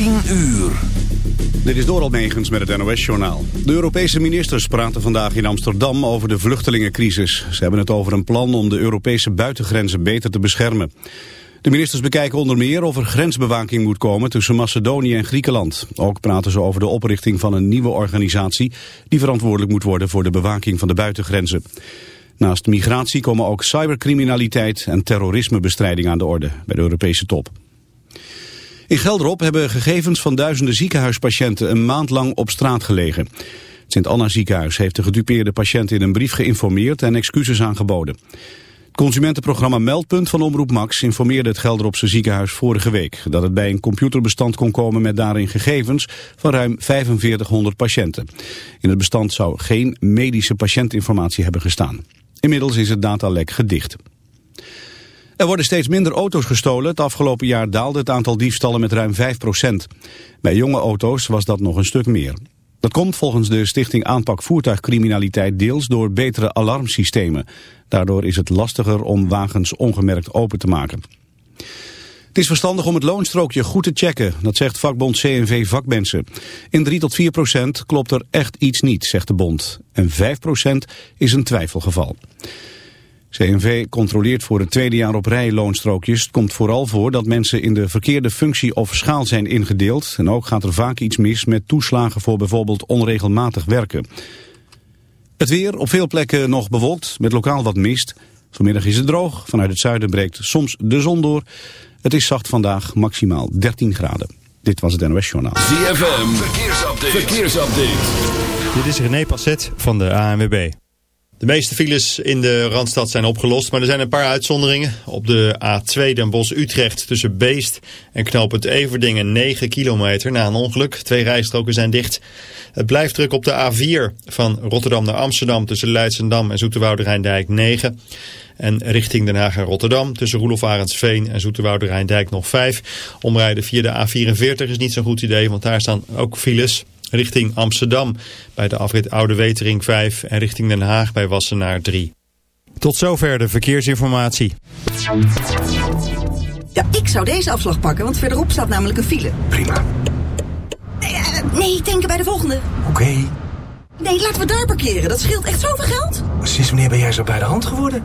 10 uur. Dit is Doral Megens met het NOS-journaal. De Europese ministers praten vandaag in Amsterdam over de vluchtelingencrisis. Ze hebben het over een plan om de Europese buitengrenzen beter te beschermen. De ministers bekijken onder meer of er grensbewaking moet komen tussen Macedonië en Griekenland. Ook praten ze over de oprichting van een nieuwe organisatie die verantwoordelijk moet worden voor de bewaking van de buitengrenzen. Naast migratie komen ook cybercriminaliteit en terrorismebestrijding aan de orde bij de Europese top. In Gelderop hebben gegevens van duizenden ziekenhuispatiënten een maand lang op straat gelegen. Het Sint-Anna ziekenhuis heeft de gedupeerde patiënten in een brief geïnformeerd en excuses aangeboden. Het consumentenprogramma Meldpunt van Omroep Max informeerde het Gelderopse ziekenhuis vorige week dat het bij een computerbestand kon komen met daarin gegevens van ruim 4500 patiënten. In het bestand zou geen medische patiëntinformatie hebben gestaan. Inmiddels is het datalek gedicht. Er worden steeds minder auto's gestolen. Het afgelopen jaar daalde het aantal diefstallen met ruim 5% Bij jonge auto's was dat nog een stuk meer. Dat komt volgens de Stichting Aanpak Voertuigcriminaliteit deels door betere alarmsystemen. Daardoor is het lastiger om wagens ongemerkt open te maken. Het is verstandig om het loonstrookje goed te checken, dat zegt vakbond CNV Vakmensen. In 3 tot 4 procent klopt er echt iets niet, zegt de bond. En 5 procent is een twijfelgeval. CNV controleert voor het tweede jaar op rij loonstrookjes. Het komt vooral voor dat mensen in de verkeerde functie of schaal zijn ingedeeld. En ook gaat er vaak iets mis met toeslagen voor bijvoorbeeld onregelmatig werken. Het weer op veel plekken nog bewolkt, met lokaal wat mist. Vanmiddag is het droog, vanuit het zuiden breekt soms de zon door. Het is zacht vandaag, maximaal 13 graden. Dit was het NOS Journaal. ZFM, verkeersupdate. verkeersupdate. Dit is René Passet van de ANWB. De meeste files in de Randstad zijn opgelost, maar er zijn een paar uitzonderingen. Op de A2 Den Bosch-Utrecht tussen Beest en knooppunt Everdingen 9 kilometer na een ongeluk. Twee rijstroken zijn dicht. Het blijft druk op de A4 van Rotterdam naar Amsterdam tussen Leidsendam en Zoeterwoude Rijndijk 9. En richting Den Haag en Rotterdam tussen Roelof Arendsveen en Zoeterwoude Rijndijk nog 5. Omrijden via de A44 is niet zo'n goed idee, want daar staan ook files richting Amsterdam bij de afrit Oude Wetering 5 en richting Den Haag bij Wassenaar 3. Tot zover de verkeersinformatie. Ja, ik zou deze afslag pakken, want verderop staat namelijk een file. Prima. Nee, uh, nee denken bij de volgende. Oké. Nee, laten we daar parkeren. Dat scheelt echt zoveel geld. Sinds wanneer ben jij zo bij de hand geworden?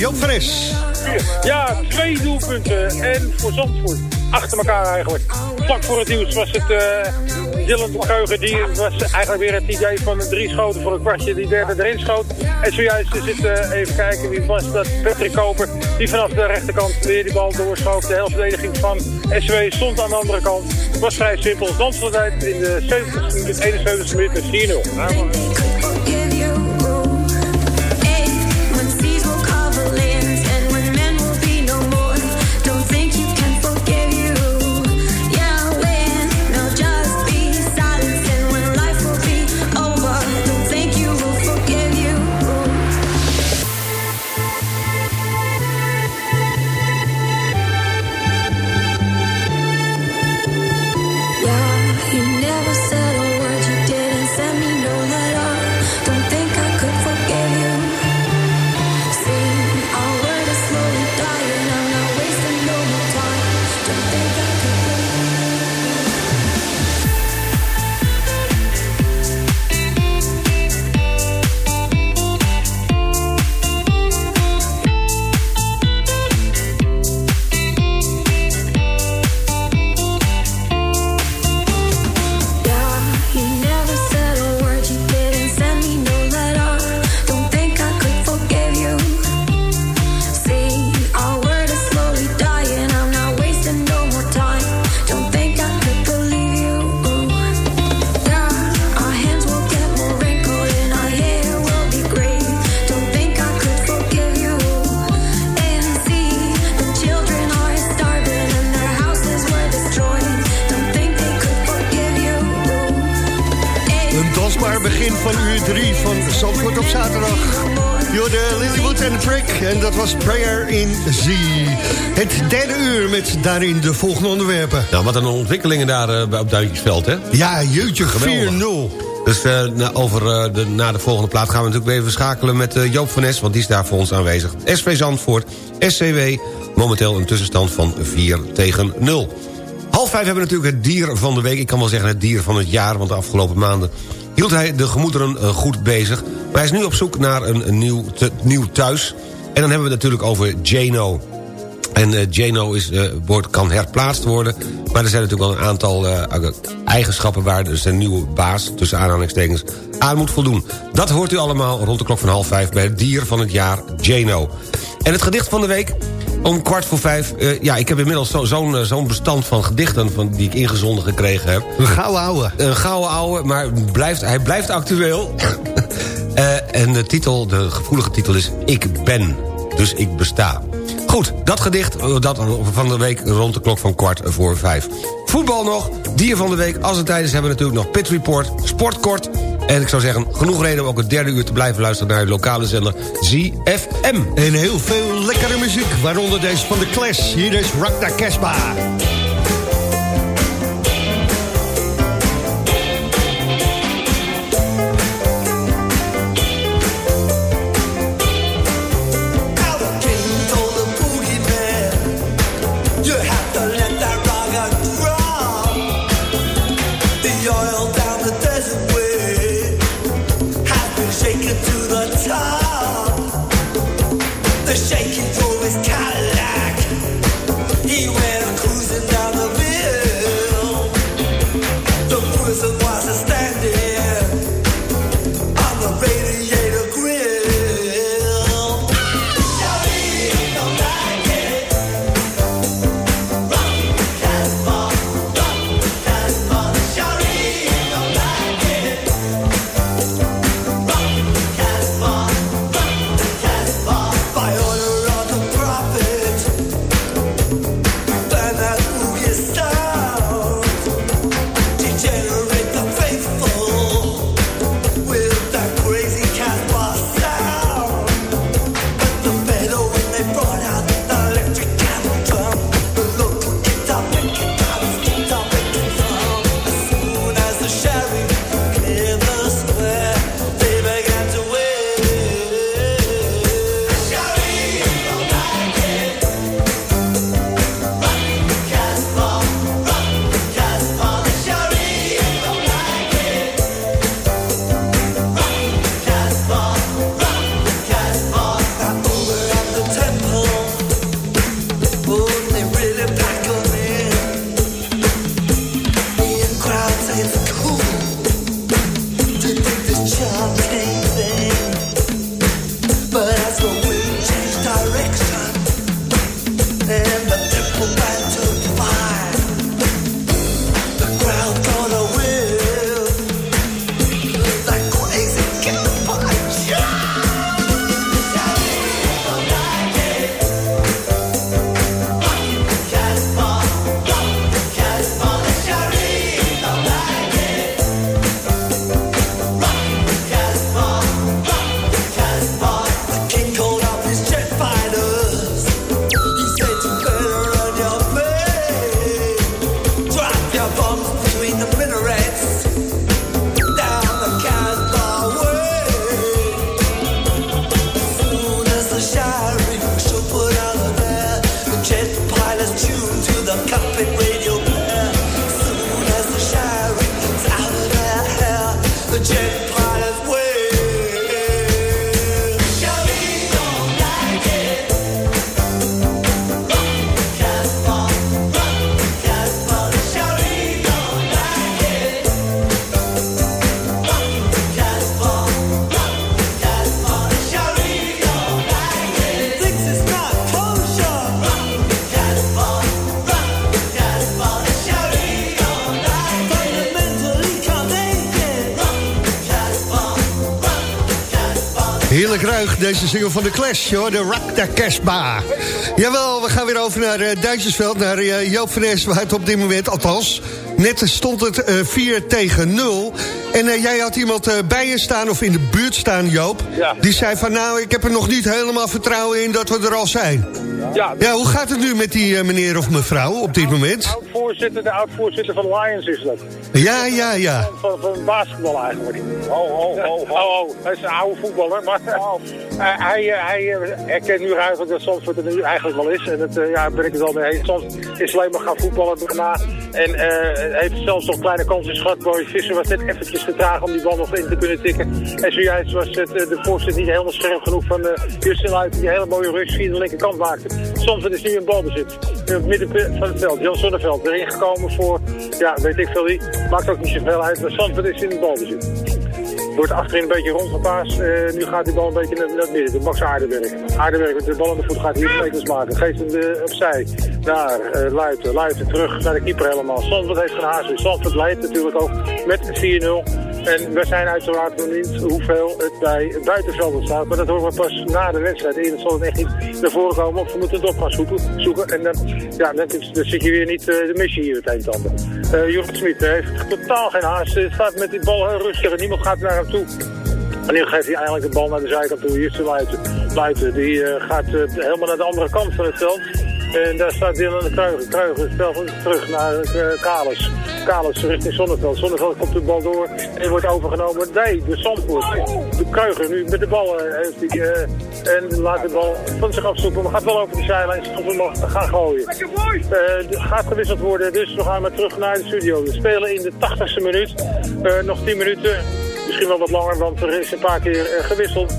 Joop Fris. Ja, twee doelpunten. En voor Zandvoort. Achter elkaar eigenlijk. vlak voor het nieuws was het uh, Dylan Geugen. Die was eigenlijk weer het idee van drie schoten voor een kwartje. Die derde erin schoot. En zojuist is het uh, even kijken wie was dat. Patrick Koper. Die vanaf de rechterkant weer die bal doorschoof. De helftverdediging van SW stond aan de andere kant. Het was vrij simpel. Dansvertijd in de 70 minuut, 71 minuut met 4-0. Daarin de volgende onderwerpen. Nou, wat een ontwikkelingen daar uh, op Duintjesveld, hè? Ja, jeutje, 4-0. Dus uh, na, over, uh, de, na de volgende plaat gaan we natuurlijk weer even schakelen met uh, Joop van Nes... want die is daar voor ons aanwezig. SV Zandvoort, SCW, momenteel een tussenstand van 4 tegen 0. Half vijf hebben we natuurlijk het dier van de week. Ik kan wel zeggen het dier van het jaar, want de afgelopen maanden hield hij de gemoederen eh, goed bezig. Maar hij is nu op zoek naar een, een nieuw, te, nieuw thuis. En dan hebben we het natuurlijk over Jano. En uh, Jano is, uh, wordt, kan herplaatst worden. Maar er zijn natuurlijk wel een aantal uh, eigenschappen... waar dus een nieuwe baas, tussen aanhalingstekens, aan moet voldoen. Dat hoort u allemaal rond de klok van half vijf... bij het dier van het jaar, Jano. En het gedicht van de week om kwart voor vijf, ja, ik heb inmiddels zo'n zo zo'n bestand van gedichten... Van, die ik ingezonden gekregen heb. Een gouden ouwe. Een gouden ouwe, maar blijft, hij blijft actueel. en de titel, de gevoelige titel is Ik ben, dus ik besta. Goed, dat gedicht dat van de week rond de klok van kwart voor vijf. Voetbal nog, dier van de week. Als we tijdens hebben natuurlijk nog Pit Report, Sportkort... En ik zou zeggen, genoeg reden om ook het derde uur te blijven luisteren... naar uw lokale zender ZFM. En heel veel lekkere muziek, waaronder deze van de Clash. Hier is Rock the Deze single van de Clash, hoor, de Rock the Casbah. Jawel, we gaan weer over naar uh, Duitsersveld, naar uh, Joop van Es, waar het op dit moment, althans... net stond het uh, 4 tegen 0. En uh, jij had iemand uh, bij je staan, of in de buurt staan, Joop... Ja. die zei van, nou, ik heb er nog niet helemaal vertrouwen in dat we er al zijn. Ja, Ja, hoe gaat het nu met die uh, meneer of mevrouw op dit moment? oud-voorzitter, de oud-voorzitter van Lions is dat. Ja, ja, ja. Van, van basketbal eigenlijk. Oh, oh, oh, oh. oh, Hij is een oude voetballer, maar uh, hij, uh, hij uh, herkent nu eigenlijk dat Zandvoort er nu eigenlijk wel is. En dat uh, ja, ben ik het wel mee eens. Soms is alleen maar gaan voetballen daarna. En uh, heeft zelfs nog kleine kansjes gehad. Boy Visser was net eventjes te traag om die bal nog in te kunnen tikken. En zojuist was het, uh, de voorzitter niet helemaal scherp genoeg van uh, Justin Luiten. Die een hele mooie rush via de linkerkant maakte. Zandvoort is nu in balbezit. In het midden van het veld. Jan Zonneveld erin gekomen voor, ja, weet ik veel wie. Maakt ook niet zoveel uit. Maar Zandvoort is in het balbezit. Wordt achterin een beetje rondgepaast. Uh, nu gaat die bal een beetje naar, het midden. De Max Aardenberg. Aardenberg met de bal aan de voet gaat hier meters maken. Geeft hem de, opzij. Naar uh, Luiten. Luiten terug naar de keeper helemaal. Zandvoort heeft geen haast. Zandvoort leidt natuurlijk ook met 4-0. En we zijn uiteraard nog niet hoeveel het bij buitenvelden staat. Maar dat horen we pas na de wedstrijd. Eerder zal het echt niet naar voren komen. Of we moeten het op gaan zoeken. zoeken. En dan, ja, dan, zit je weer niet uh, de missie hier het een en ander. Smit heeft totaal geen haast. Hij staat met die bal heel rustig. En niemand gaat naar hem toe. En nu geeft hij eigenlijk de bal naar de zijkant toe. Hier is de. Luiten die uh, gaat helemaal naar de andere kant van het veld. En daar staat Dylan de Kruiger. Kruiger speelt terug naar uh, Kalis. Kalis richting Zonneveld. Zonneveld komt de bal door en wordt overgenomen. Nee, de Zandvoort. De Kruiger nu met de bal uh, heeft hij, uh, en laat de bal van zich afstoepen. Maar gaat wel over de zijlijn. Mag gaan gooien. gaat gewisseld worden. Dus we gaan maar terug naar de studio. We spelen in de 80ste minuut. nog 10 minuten. Misschien wel wat langer, want er is een paar keer gewisseld.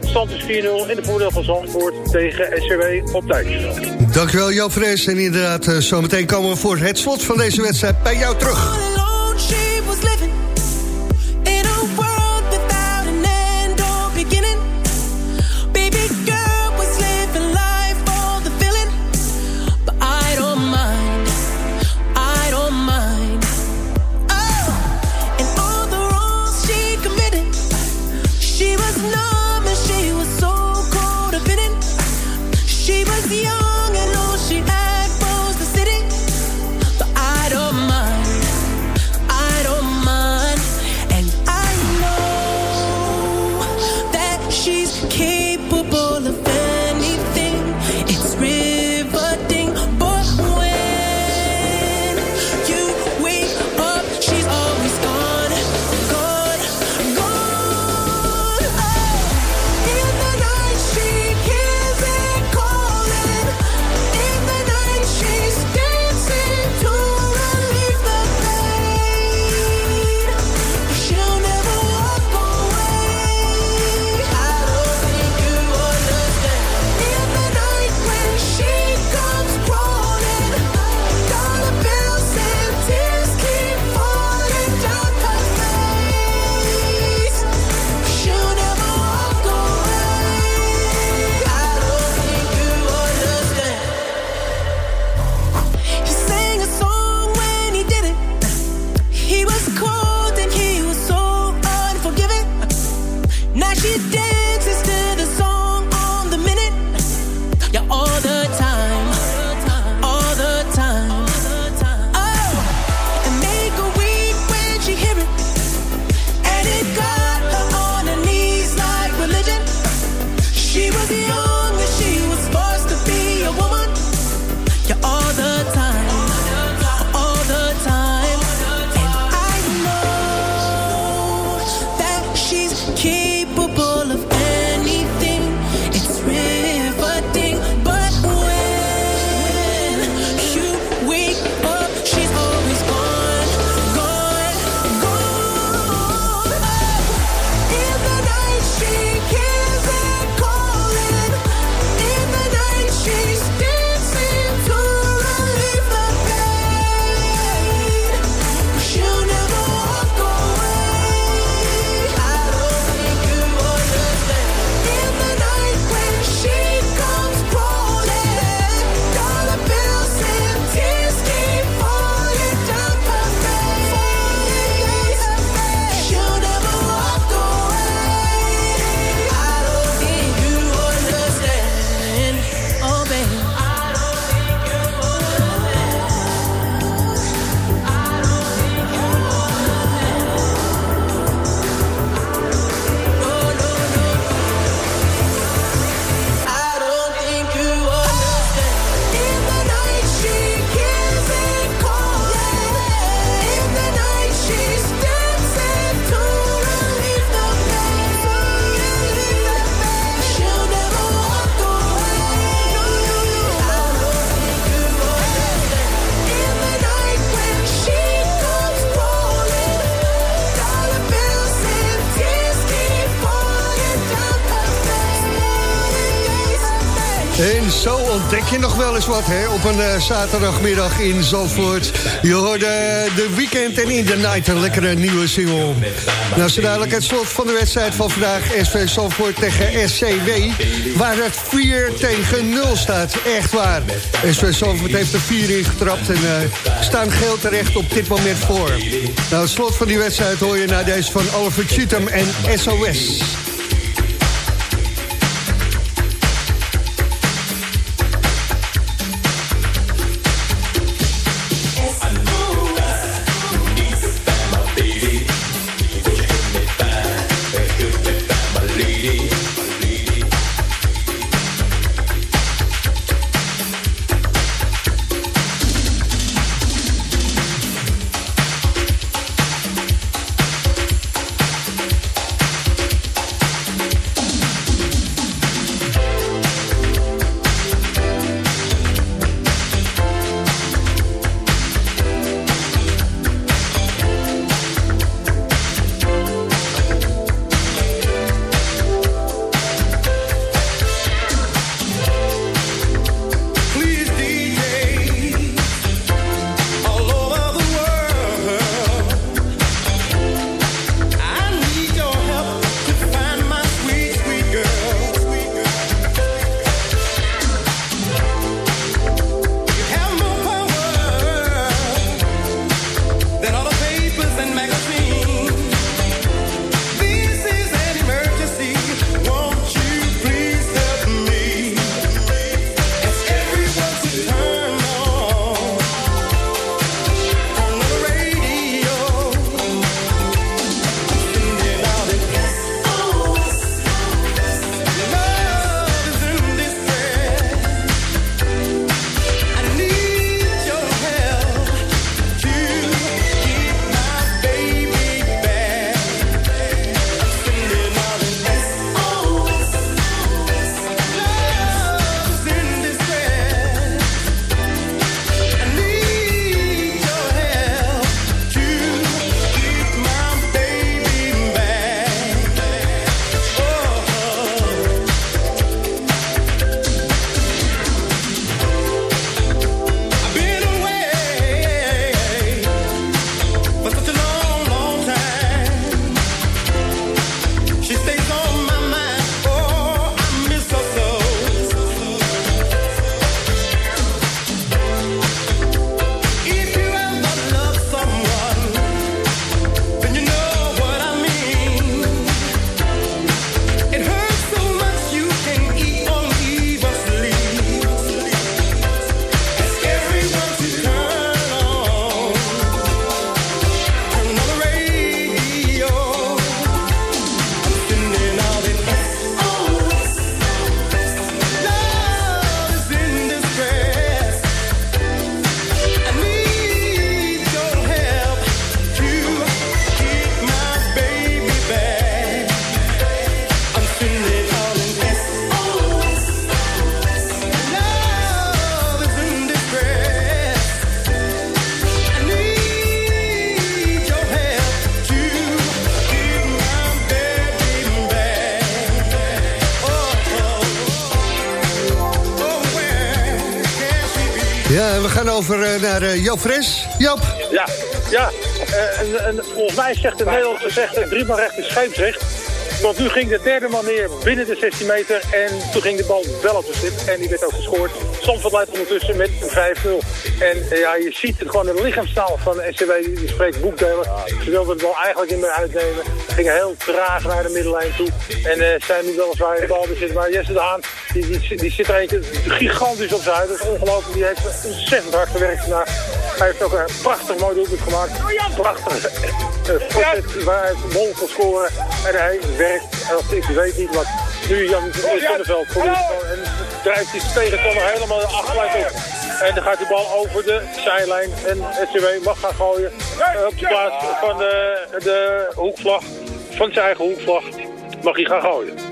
De stand is 4-0 in de voordeel van Zandvoort tegen SCW op tijd. Dankjewel Joop Fres. En inderdaad, uh, zometeen komen we voor het slot van deze wedstrijd bij jou terug. Je nog wel eens wat hè, op een eh, zaterdagmiddag in Zandvoort. Je hoorde de weekend en in the night een lekkere nieuwe single. Nou, zo dadelijk het slot van de wedstrijd van vandaag. SV Zandvoort tegen SCW. Waar het 4 tegen 0 staat. Echt waar. SV Zandvoort heeft er 4 in getrapt en eh, staan geel terecht op dit moment voor. Nou, het slot van die wedstrijd hoor je naar deze van Oliver Cheatham en SOS. Over eh, naar eh, Joop Fres. Joop. Ja, ja. Eh, en, en volgens mij zegt de Nederlandse gezegde driemaal recht is scheepsrecht. Want nu ging de derde man neer binnen de 16 meter. En toen ging de bal wel op de stip. En die werd ook gescoord. Stamford leidt ondertussen met 5-0. En eh, ja, je ziet het gewoon de lichaamstaal van de SCW. Die spreekt boekdelen. Ze wilden de bal eigenlijk niet meer uitnemen. Gingen heel traag naar de middenlijn toe. En eh, zijn nu weliswaar in de bal bezit. Maar Jesse de Haan, die, die, die zit er eentje gigantisch op zijn uit. Dat is ongelooflijk. Die heeft ontzettend hard gewerkt vandaag. Hij heeft ook een prachtig mooi doelpunt gemaakt. Prachtig. voorzet waar hij het kon scoren. En hij werkt. Als ik weet niet wat nu Jan Zonneveld voor En drijft hij tegenstander helemaal de achterlijn op. En dan gaat die bal over de zijlijn. En SCW mag gaan gooien eh, op de plaats van de, de hoekvlag. Van zijn eigen hoekvlag mag hij gaan gooien.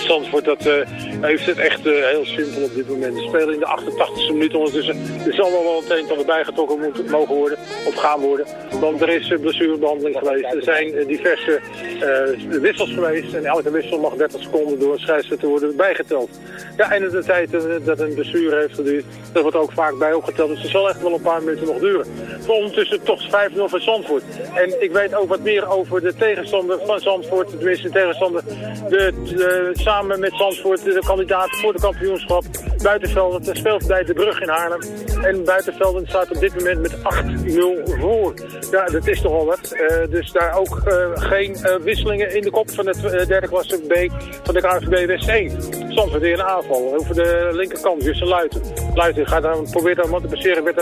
Zandvoort dat eh, heeft het echt eh, heel simpel op dit moment. Ze spelen in de 88e minuut ondertussen. Er zal wel het een van erbij moeten, mogen worden, of gaan worden. Want er is uh, blessurebehandeling geweest. Er zijn eh, diverse eh, wissels geweest. En elke wissel mag 30 seconden door een scheidsrechter worden bijgeteld. Ja, en de tijd eh, dat een blessure heeft geduurd, dat wordt ook vaak bij opgeteld. Dus het zal echt wel een paar minuten nog duren. Maar ondertussen toch 5-0 van Zandvoort. En ik weet ook wat meer over de tegenstander van Zandvoort. Tenminste, de tegenstander. De, de- samen met Zandvoort, de kandidaat voor de kampioenschap. Buitenvelden dat speelt bij de brug in Haarlem. En Buitenvelden staat op dit moment met 8-0 voor. Ja, dat is toch al wat. Eh, dus daar ook eh, geen eh, wisselingen in de kop van het derde klasse B van de KNVB West 1. Zandvoort weer een aanval over de linkerkant. Een Luiten. Luiten gaat dan, probeert dan wat te passeren. Werd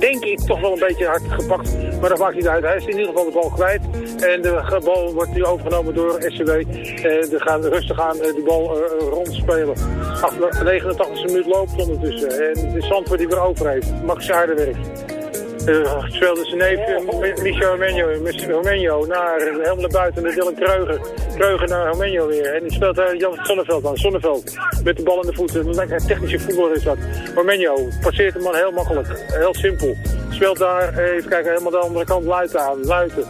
denk ik toch wel een beetje hard gepakt. Maar dat maakt niet uit. Hij is in ieder geval de bal kwijt. En de bal wordt nu overgenomen door SCW. Eh, we gaan rustig aan eh, die bal eh, rondspelen. Ach, 89 minuut loopt ondertussen. En het is Zandvoort die weer over heeft. Max Aardenwerk. Uh, speelde zijn neef eh, Michel Romenio naar helemaal naar buiten naar Dylan Kreuger. Kreuger naar Romenio weer. En die speelt uh, Jan Zonneveld aan. Zonneveld met de bal in de voeten. Een technische voetballer is dat. Romenio passeert de man heel makkelijk. Heel simpel. Speelt daar, eh, even kijken, helemaal de andere kant Luiten aan. Luiten.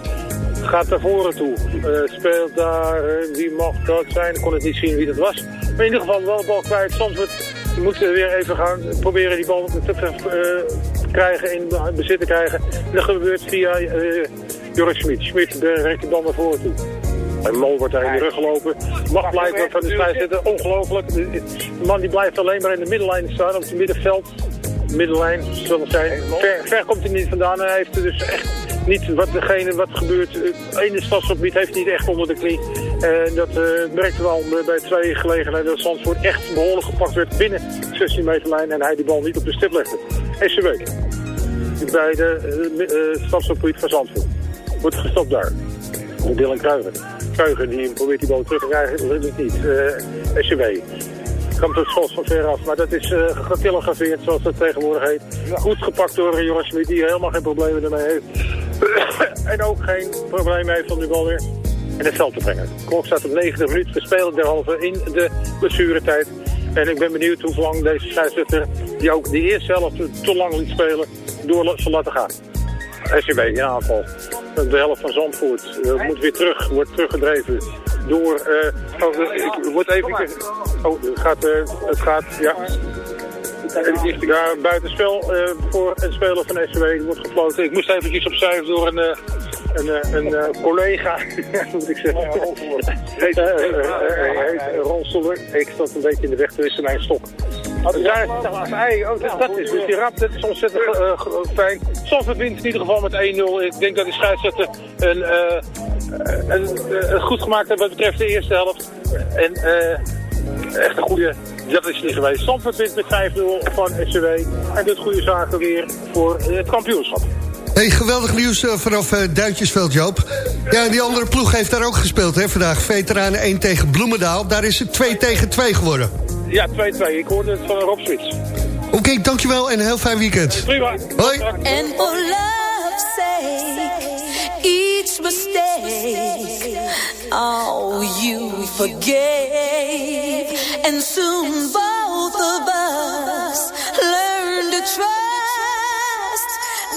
Gaat naar voren toe. Eh, speelt daar, eh, wie mag dat zijn? Ik kon het niet zien wie dat was. Maar in ieder geval wel de bal kwijt. Soms we moeten weer even gaan proberen die bal te eh, krijgen, in bezit te krijgen. En dat gebeurt via eh Joris Schmid. Schmid rekt de bal naar voren toe. En Mol wordt daar in de rug gelopen. Mag blijven van de scheidsrechter. Ongelooflijk. De man die blijft alleen maar in de middenlijn staan. Op het middenveld. Middenlijn zal het zijn. Ver, ver komt hij niet vandaan. Hij heeft dus echt niet wat degene wat gebeurt. Het ene stadsgebied heeft niet echt onder de knie. En dat eh merkten we al bij twee gelegenheden dat Zandvoort echt behoorlijk gepakt werd binnen de 16 meter lijn. En hij die bal niet op de stip legde. SCW. Bij de uh, van Zandvoort. Wordt gestopt daar. Door Dylan Kruiger. Kruiger die probeert die bal terug te krijgen. Lukt niet. Eh SCW. Komt het schot van ver af, maar dat is uh, getelegrafeerd zoals dat tegenwoordig heet. Goed gepakt door uh, Joris Smit, die helemaal geen problemen ermee heeft. en ook geen probleem heeft om die bal weer in het veld te brengen. De klok staat op 90 minuten, we spelen derhalve in de blessuretijd. En ik ben benieuwd hoe lang deze scheidsrechter, die ook de eerste helft te lang liet spelen, door zal laten gaan. SCB in aanval. De helft van Zandvoort uh, moet weer terug, wordt teruggedreven door... Uh, oh, ik word even... Oh, het gaat, het gaat, ja... Ja, buitenspel voor een speler van SCW wordt gefloten. Ik moest eventjes opzij door een, een, uh, een uh, collega, moet ik zeggen. Heet, heet Rolstoller. Ik stond een beetje in de weg tussen mijn stok. Daar ei. Oh, dat is dus die rap, dat is ontzettend uh, fijn. Zandvoort wint in ieder geval met 1-0. Ik denk dat die scheidsrechter een, uh, een, een goed gemaakt heeft wat betreft de eerste helft. En echt een goede, dat is niet geweest. Zandvoort wint met 5-0 van SCW. En doet goede zaken weer voor het kampioenschap. Hey, geweldig nieuws uh, vanaf uh, Duintjesveld, Joop. Ja, die andere ploeg heeft daar ook gespeeld hè, vandaag. Veteranen 1 tegen Bloemendaal. Daar is het 2 tegen 2 geworden. Ja, 2-2. Ik hoorde het van Rob Swits. Oké, okay, dankjewel en een heel fijn weekend. Prima. Hoi. And for love's sake, each mistake, oh, you forgave. And soon both of us learn to trust,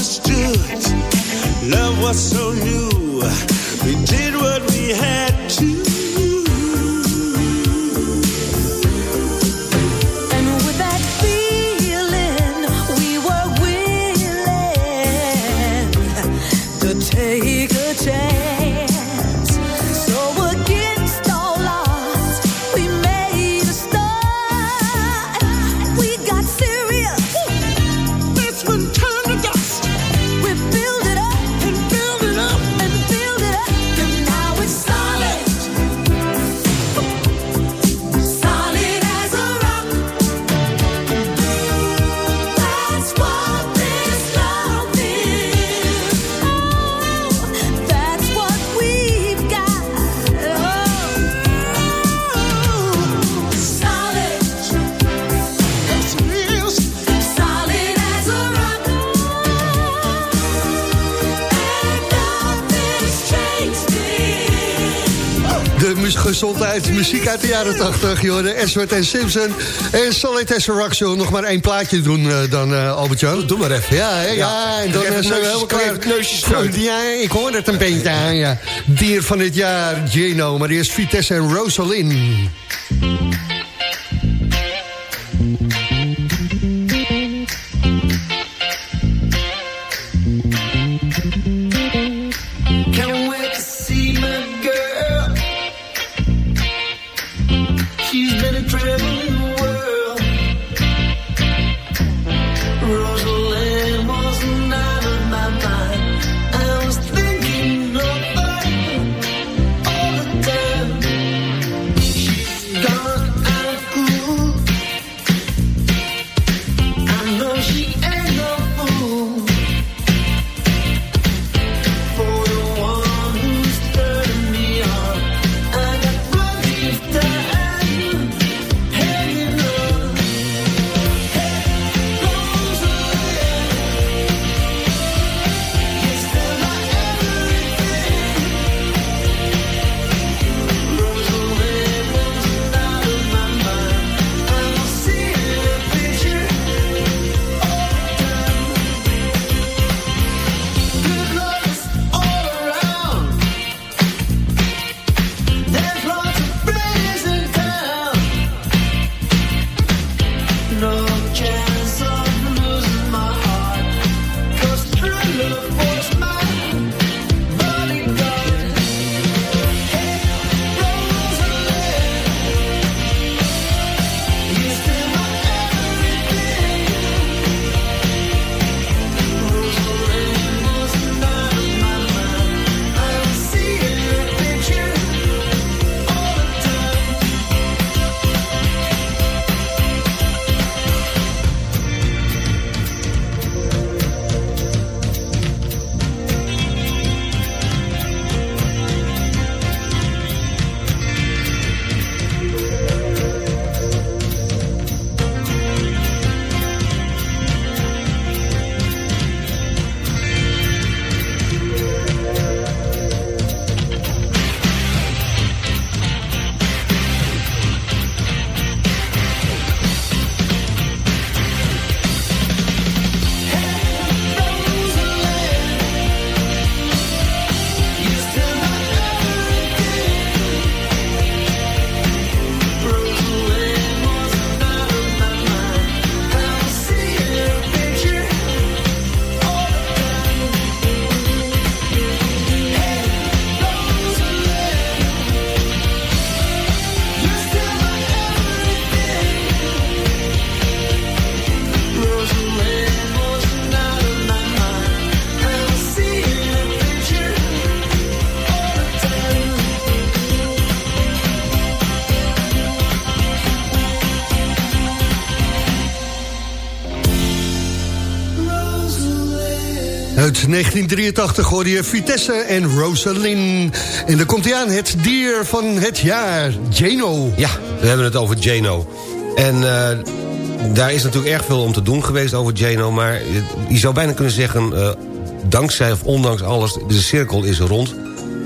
understood. Love was so new. We did what we had to. Gezondheid. Muziek uit de jaren 80, joh. De Edward en Simpson en Solid Show. Nog maar één plaatje doen uh, dan, uh, Albert-Jan. Doe maar even. Ja, ja, ja, en dan Even zijn we helemaal klaar. even neusjes eruit. Ja, ik hoor het een beetje aan, ja. Dier van het jaar, Geno. Maar eerst Vitesse en Rosalind. 1983 hoorde je Vitesse en Rosalind. En dan komt hij aan, het dier van het jaar, Geno. Ja, we hebben het over Jano. En eh, daar is natuurlijk erg veel om te doen geweest over Jano... maar je zou bijna kunnen zeggen... eh, dankzij of ondanks alles, de cirkel is rond.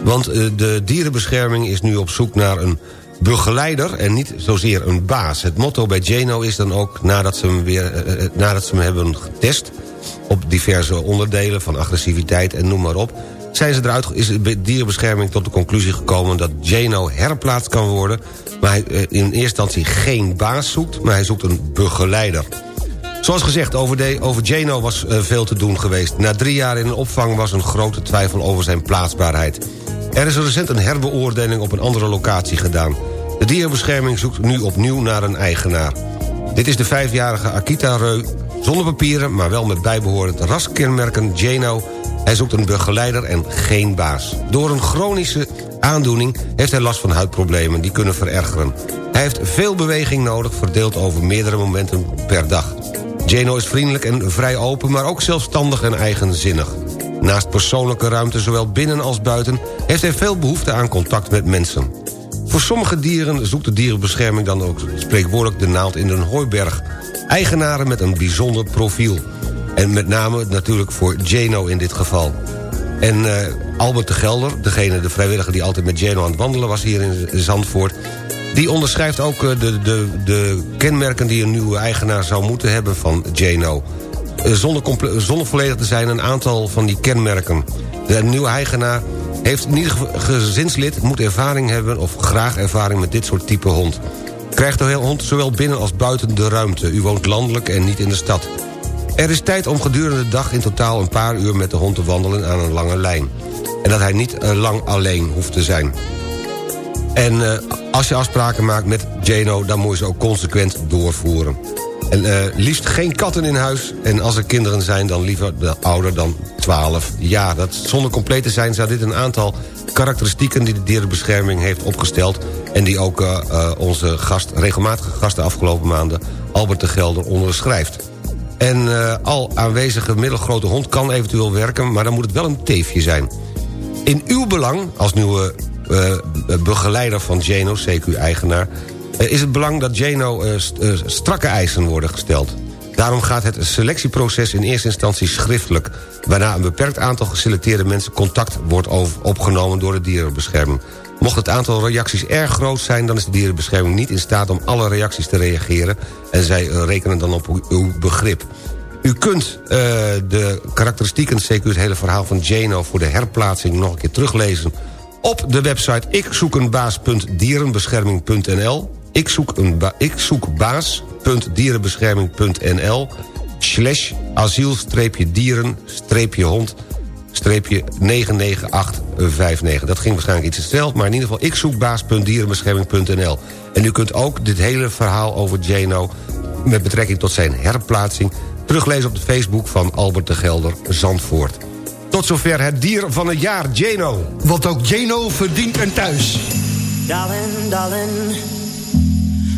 Want eh, de dierenbescherming is nu op zoek naar een begeleider... en niet zozeer een baas. Het motto bij Jano is dan ook, nadat ze hem, weer, nadat ze hem hebben getest... diverse onderdelen van agressiviteit en noem maar op... Zijn ze eruit, is dierenbescherming tot de conclusie gekomen... dat Jano herplaatst kan worden... maar hij eh, in eerste instantie geen baas zoekt... maar hij zoekt een begeleider. Zoals gezegd, over, de, over Jano was eh, veel te doen geweest. Na drie jaar in een opvang was een grote twijfel over zijn plaatsbaarheid. Er is recent een herbeoordeling op een andere locatie gedaan. De dierenbescherming zoekt nu opnieuw naar een eigenaar. Dit is de vijfjarige Akita Reu, zonder papieren... maar wel met bijbehorend raskenmerken Jano. Hij zoekt een begeleider en geen baas. Door een chronische aandoening heeft hij last van huidproblemen... die kunnen verergeren. Hij heeft veel beweging nodig, verdeeld over meerdere momenten per dag. Jano is vriendelijk en vrij open, maar ook zelfstandig en eigenzinnig. Naast persoonlijke ruimte, zowel binnen als buiten... heeft hij veel behoefte aan contact met mensen. Voor sommige dieren zoekt de dierenbescherming dan ook spreekwoordelijk de naald in een hooiberg. Eigenaren met een bijzonder profiel. En met name natuurlijk voor Jano in dit geval. En eh, Albert de Gelder, degene, de vrijwilliger die altijd met Jeno aan het wandelen was hier in Zandvoort... die onderschrijft ook eh, de, de, de kenmerken die een nieuwe eigenaar zou moeten hebben van Jeno. Eh, zonder, zonder volledig te zijn een aantal van die kenmerken. De nieuwe eigenaar heeft in ieder gezinslid, moet ervaring hebben... of graag ervaring met dit soort type hond. Krijgt de hond zowel binnen als buiten de ruimte. U woont landelijk en niet in de stad. Er is tijd om gedurende de dag in totaal een paar uur met de hond te wandelen aan een lange lijn. En dat hij niet eh, lang alleen hoeft te zijn. En eh, als je afspraken maakt met Jano, dan moet je ze ook consequent doorvoeren. En eh, liefst geen katten in huis. En als er kinderen zijn, dan liever de ouder dan 12 jaar. Dat, zonder compleet te zijn zou dit een aantal karakteristieken... die de dierenbescherming heeft opgesteld... en die ook eh, eh, onze gast, regelmatige gast de afgelopen maanden... Albert de Gelder onderschrijft. En al aanwezige middelgrote hond kan eventueel werken... maar dan moet het wel een teefje zijn. In uw belang, als nieuwe begeleider van Jano, CQ-eigenaar... eh, is het belang dat Jano eh, eh, strakke eisen worden gesteld. Daarom gaat het selectieproces in eerste instantie schriftelijk... waarna een beperkt aantal geselecteerde mensen contact wordt opgenomen door de dierenbescherming. Mocht het aantal reacties erg groot zijn... dan is de dierenbescherming niet in staat om alle reacties te reageren... en zij rekenen dan op uw- begrip. U kunt de karakteristieken, zeker het hele verhaal van Jano... voor de herplaatsing nog een keer teruglezen... op de website ikzoekenbaas.dierenbescherming.nl ik zoek, een ba ik zoek baas.dierenbescherming.nl slash asiel-dieren-hond streepje 99859. Dat ging waarschijnlijk iets te snel, maar in ieder geval... ik zoek baas.dierenbescherming.nl. En u kunt ook dit hele verhaal over Jano... met betrekking tot zijn herplaatsing... teruglezen op de Facebook van Albert de Gelder Zandvoort. Tot zover het dier van het jaar, Jano. Want ook Jano verdient een thuis. Darling, darling,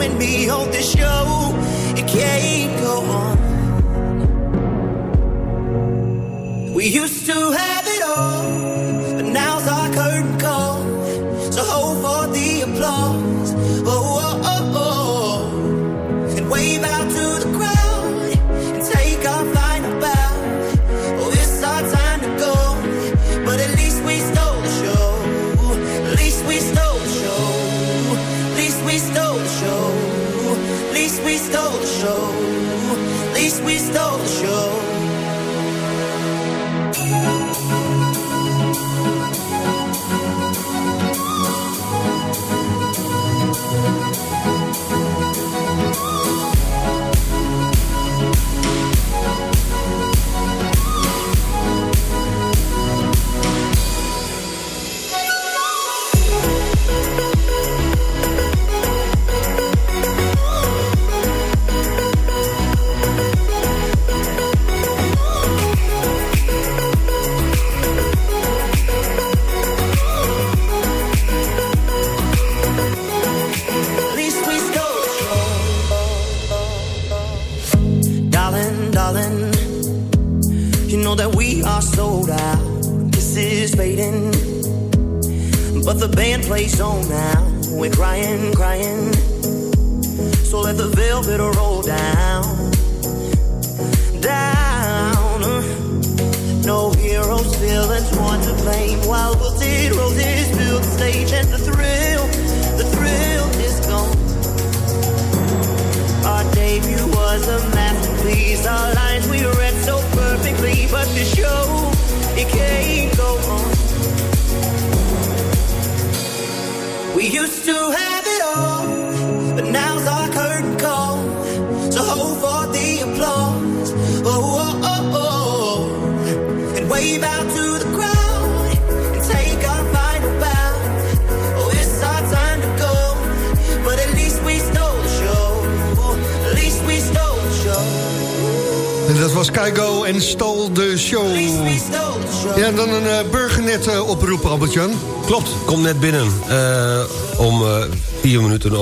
and me, hold this show, it can't go on. We used to have it all,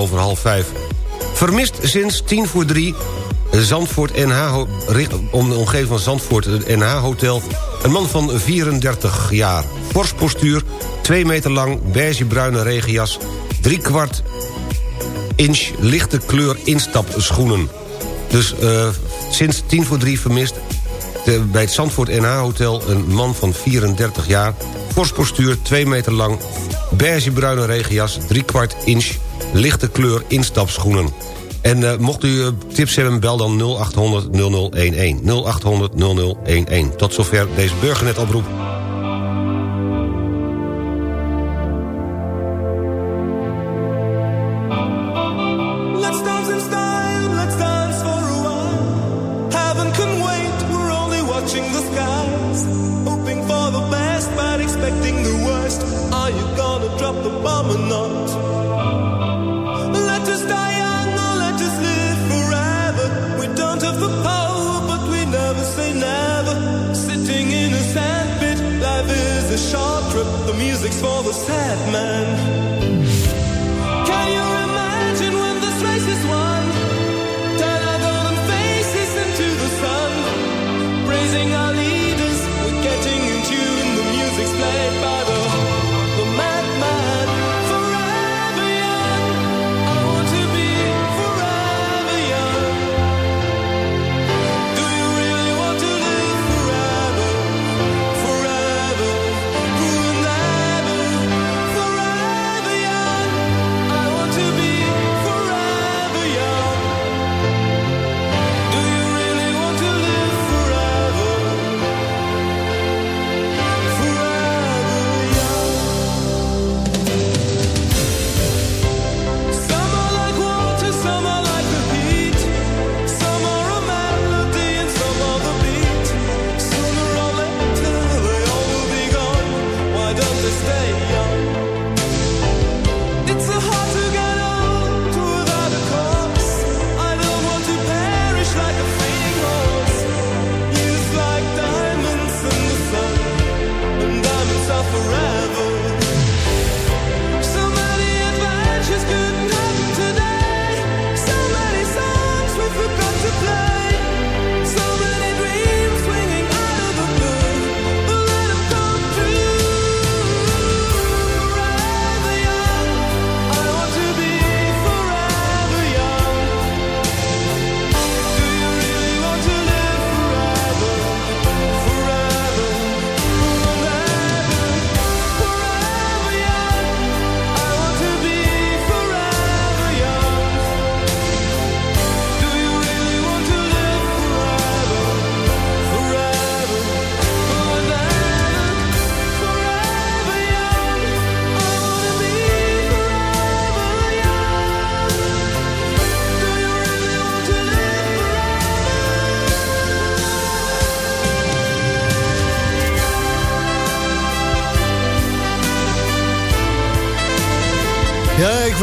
over half vijf. Vermist sinds tien voor drie... Zandvoort NH, om de omgeving van Zandvoort, NH Hotel... een man van 34 jaar. Fors postuur, 2 meter lang, beige-bruine regenjas... drie kwart inch lichte kleur instapschoenen. Dus uh, sinds 10 voor 3 vermist bij het Zandvoort NH Hotel... een man van 34 jaar, fors postuur, 2 meter lang... beige-bruine regenjas, drie kwart inch lichte kleur instapschoenen. En uh, mocht u uh, tips hebben, bel dan 0800 0011. 0800 0011. Tot zover deze burgernetoproep. Let's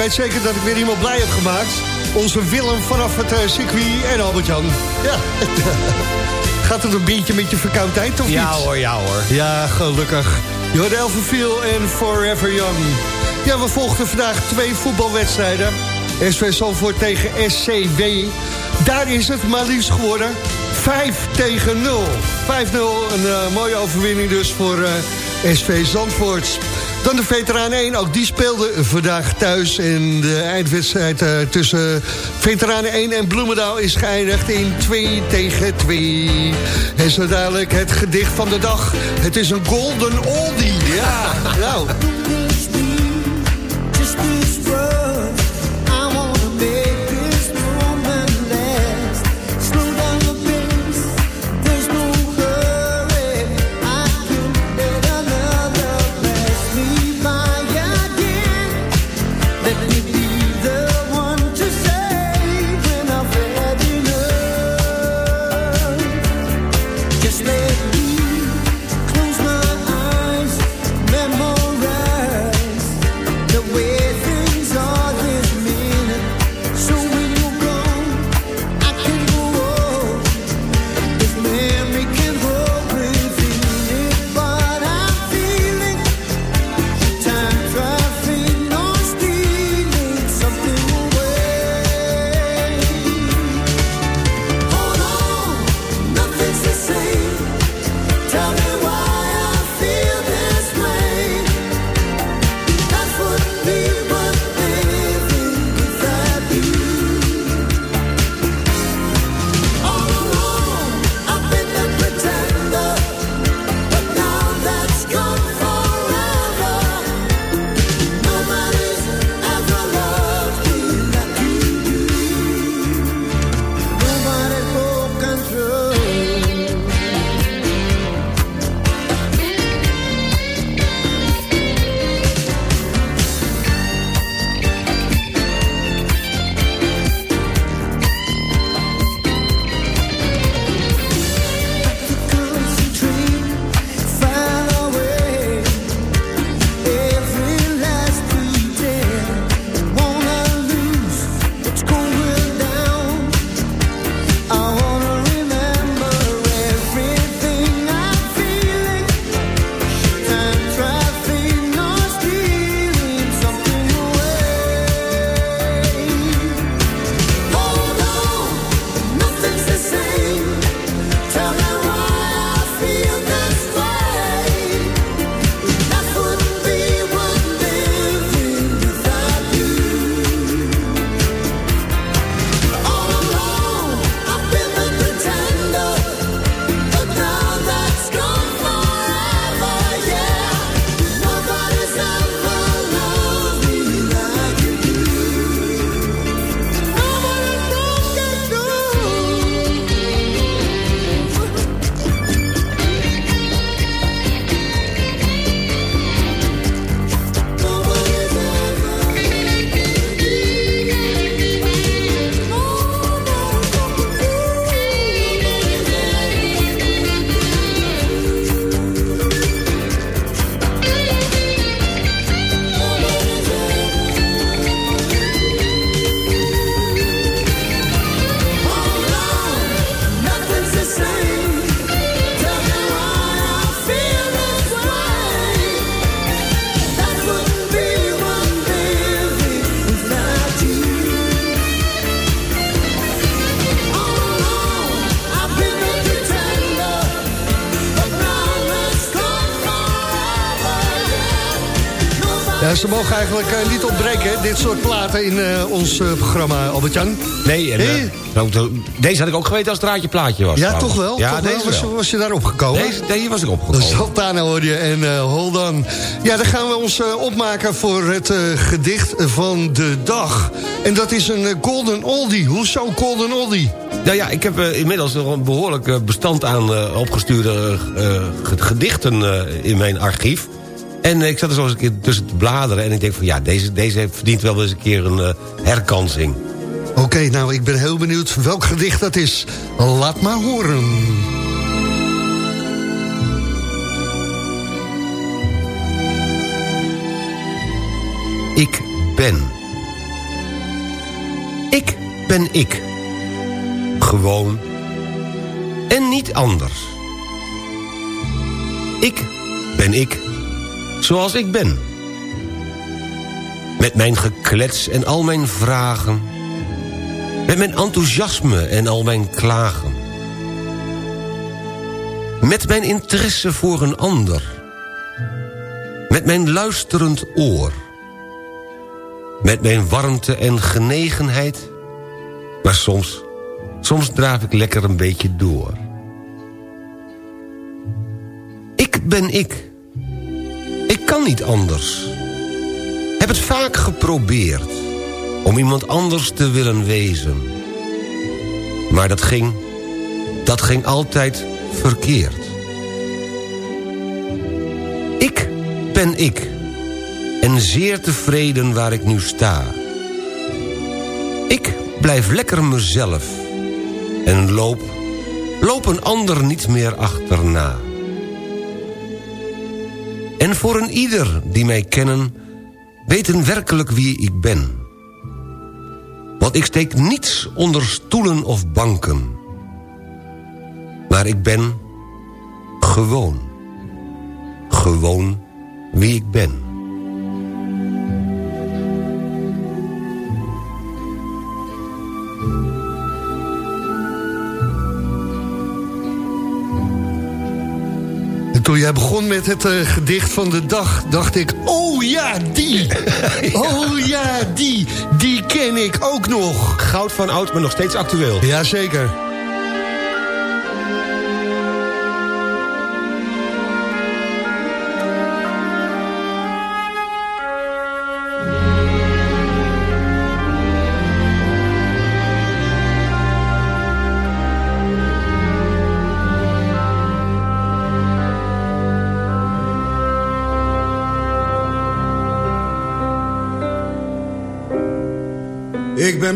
weet zeker dat ik weer iemand blij heb gemaakt. Onze Willem vanaf het uh, circuit en Albert-Jan. Ja. Gaat het een beetje met je verkoudheid of Ja niet? hoor, ja hoor. Ja, gelukkig. Jordan Elverviel en Forever Young. Ja, we volgden vandaag twee voetbalwedstrijden. SV Zandvoort tegen SCW. Daar is het maar liefst geworden. 5 tegen 0. 5-0, een uh, mooie overwinning dus voor uh, SV Zandvoort. Dan de veteraan 1, ook die speelde vandaag thuis. En de eindwedstrijd uh, tussen veteranen 1 en Bloemendaal is geëindigd in 2 tegen 2. En zo dadelijk het gedicht van de dag. Het is een golden oldie. Ja, nou... Ja, ze mogen eigenlijk eh, niet ontbreken, dit soort platen in eh, ons eh, programma, Albert-Jan. Nee, en, Hé? eh, nou, deze had ik ook geweten als het raadje plaatje was. Ja, trouwens. toch wel? Ja, toch deze Was, wel. was je daar opgekomen? Deze, deze was ik opgekomen. Sultana hoor je en hold on. Ja, dan gaan we ons opmaken voor het gedicht van de dag. En dat is een golden oldie. Hoezo golden oldie? Nou ja, ik heb inmiddels nog een behoorlijk eh, bestand aan opgestuurde ge- gedichten in mijn archief. En ik zat er zo eens een keer tussen te bladeren en ik denk van ja, deze, deze verdient wel eens een keer een eh, herkansing. Oké, nou, ik ben heel benieuwd welk gedicht dat is. Laat maar horen. Ik ben. Ik ben ik. Gewoon. En niet anders. Ik ben ik. Zoals ik ben. Met mijn geklets en al mijn vragen. Met mijn enthousiasme en al mijn klagen. Met mijn interesse voor een ander. Met mijn luisterend oor. Met mijn warmte en genegenheid. Maar soms, soms draaf ik lekker een beetje door. Ik ben ik. Kan niet anders. Heb het vaak geprobeerd om iemand anders te willen wezen. Maar dat ging, dat ging altijd verkeerd. Ik ben ik en zeer tevreden waar ik nu sta. Ik blijf lekker mezelf en loop, loop een ander niet meer achterna. En voor een ieder die mij kennen, weten werkelijk wie ik ben. Want ik steek niets onder stoelen of banken. Maar ik ben gewoon. Gewoon wie ik ben. Jij begon met het eh, gedicht van de dag, dacht ik... Oh ja, die! Oh ja, die! Die ken ik ook nog. Goud van oud, maar nog steeds actueel. Jazeker.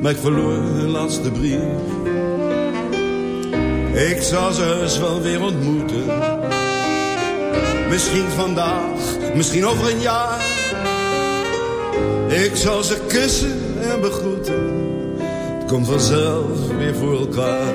Maar ik verloor hun laatste brief. Ik zal ze heus wel weer ontmoeten. Misschien vandaag, misschien over een jaar. Ik zal ze kussen en begroeten. Het komt vanzelf weer voor elkaar.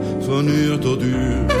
van uur tot uur.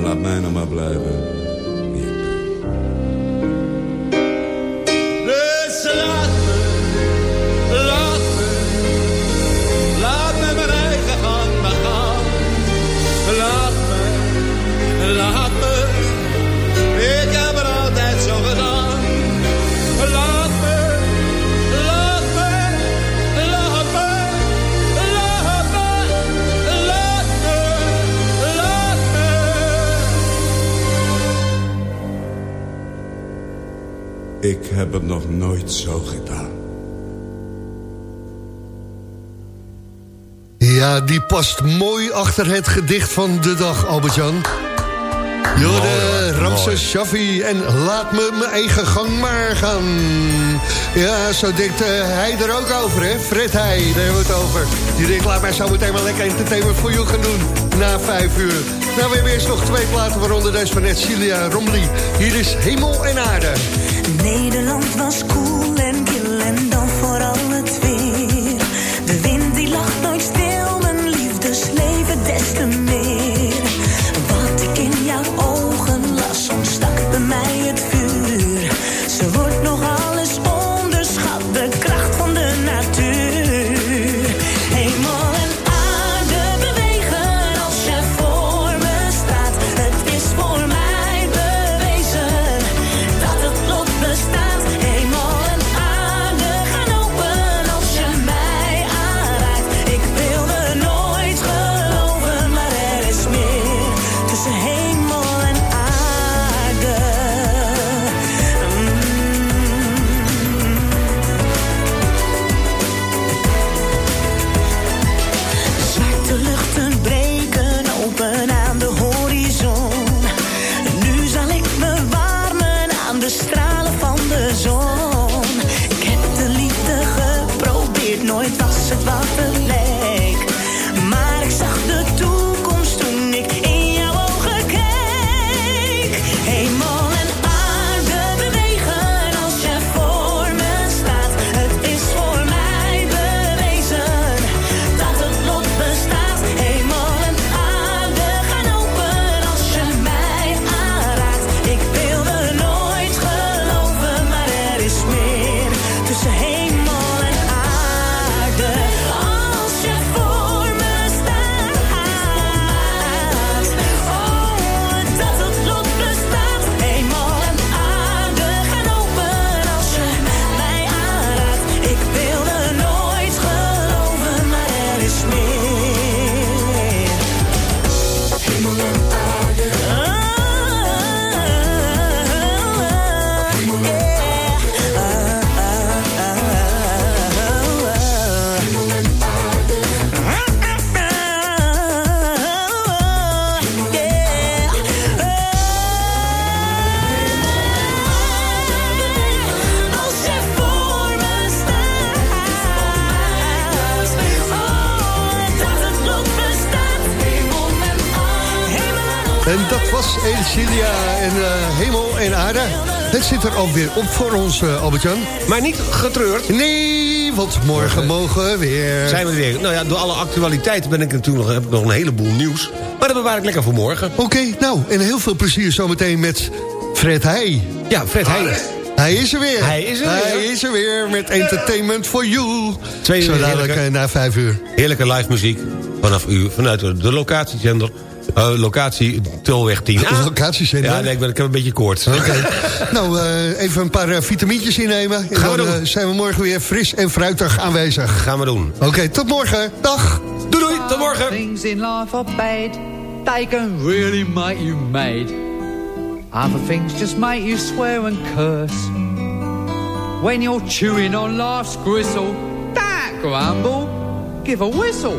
Maar laat mij nog maar blijven. Dus laat me, Ik heb het nog nooit zo gedaan. Ja, die past mooi achter het gedicht van de dag, Albert-Jan. Jorde, Ramses Shaffi en laat me mijn eigen gang maar gaan. Ja, zo denkt eh, hij er ook over, hè? Fred Heij, daar hebben we het over. Die denkt, laat mij zo meteen maar lekker entertainment voor jou gaan doen. Na vijf uur. Nou, we hebben eerst nog twee platen, waaronder deze van net Cilia Romli. Hier is Hemel en Aarde. Nederland was koel en kil en dan vooral het weer. De wind die lag nooit stil, mijn liefdesleven des te meer. Aarde. En dat was Elicilia en Hemel en Aarde. Het zit er alweer op voor ons, eh, Albert-Jan. Maar niet getreurd. Nee, want morgen mogen we weer. Zijn we weer. Nou ja, door alle actualiteit ben ik natuurlijk nog, heb ik nog een heleboel nieuws. Maar dat bewaar ik lekker voor morgen. Oké, nou, en heel veel plezier zometeen met Fred Heij. Ja, Fred Heij. Hij is er weer. Hij is er weer. Hij is er weer met Entertainment for You. Twee Zo uur dadelijk heerlijke- eh, na vijf uur. Heerlijke live muziek vanaf u, vanuit de locatiezender. Eh, locatie Tolweg 10. Locatiezender? Ja, nee, ik, ben, ik heb een beetje koorts. Oké. nou, eh, even een paar eh, vitamintjes innemen. En Gaan we dan doen. eh, zijn we morgen weer fris en fruitig aanwezig. Gaan we doen. Oké, tot morgen. Dag. Doei doei, tot morgen. Things in life are bad. They can really make you mad. Other things just make you swear and curse. When you're chewing on life's gristle, don't grumble, give a whistle.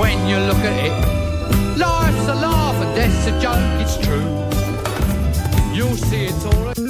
when you look at it. Life's a laugh and death's a joke, it's true. You'll see it's all.